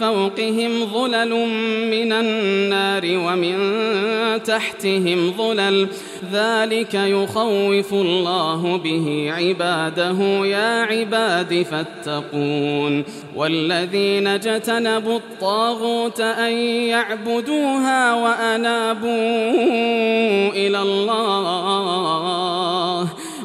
فوقهم ظلل من النار ومن تحتهم ظلل. ذلك يخوف الله به عباده. يا عباد فاتقون. والذين اجتنبوا الطاغوت أن يعبدوها وأنابوا إلى الله.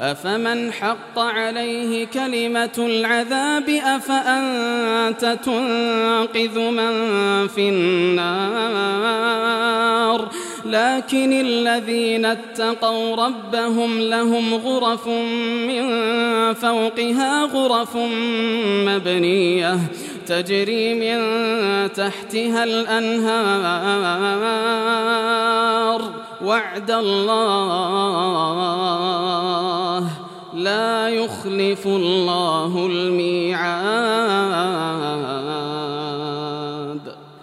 أفمن حق عليه كلمة العذاب أفأنت تنقذ من في النار؟ لكن الذين اتقوا ربهم لهم غرف من فوقها غرف مبنية تجري من تحتها الأنهار. وعد الله يخلف الله الميعاد.